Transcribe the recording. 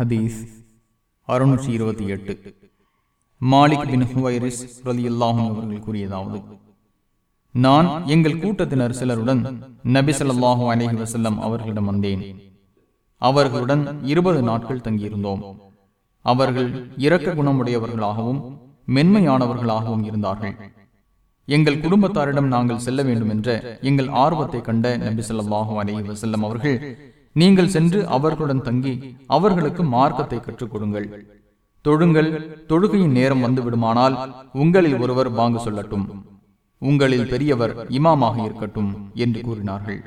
ஹதீஸ் அறுநூற்றி இருபத்தி எட்டு. மாலிக் பின் ஹுவைரிஸ் ரலியுல்லாஹும் அவர்கள் கூறியதாவது நான் எங்கள் கூட்டத்தினர் சிலருடன் நபி ஸல்லல்லாஹு அலைஹி அவர்களிடம் வந்தேன். அவர்களுடன் இருபது நாட்கள் தங்கியிருந்தோம். அவர்கள் இரக்க குணமுடையவர்களாகவும் மென்மையானவர்களாகவும் இருந்தார்கள். எங்கள் குடும்பத்தாரிடம் நாங்கள் செல்ல வேண்டும் என்ற எங்கள் ஆர்வத்தை கண்ட நபி சொல்லாஹு அலைஹி வசல்லம் அவர்கள் நீங்கள் சென்று அவர்களுடன் தங்கி அவர்களுக்கு மார்க்கத்தை கற்றுக் கொடுங்கள் தொழுங்கள் தொழுகையின் நேரம் வந்து விடுமானால் உங்களில் ஒருவர் வாங்க சொல்லட்டும். உங்களில் பெரியவர் இமாமாக இருக்கட்டும் என்று கூறினார்கள்.